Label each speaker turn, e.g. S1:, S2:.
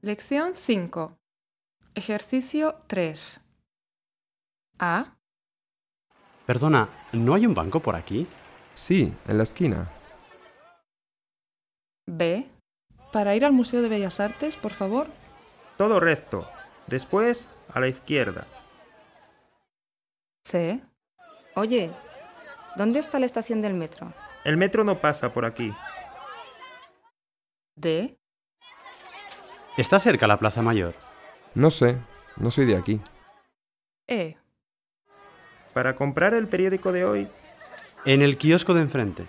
S1: Lección 5. Ejercicio 3. A.
S2: Perdona, ¿no hay un banco por aquí?
S3: Sí, en la esquina.
S1: B.
S4: Para ir al Museo de Bellas Artes, por favor.
S5: Todo recto. Después a la izquierda.
S1: C.
S6: Oye, ¿dónde está la estación del metro?
S5: El metro no pasa por aquí.
S1: D.
S2: ¿Está cerca la Plaza Mayor?
S3: No sé, no soy de aquí.
S1: E.
S5: Para comprar el periódico de hoy,
S2: En el kiosco de enfrente.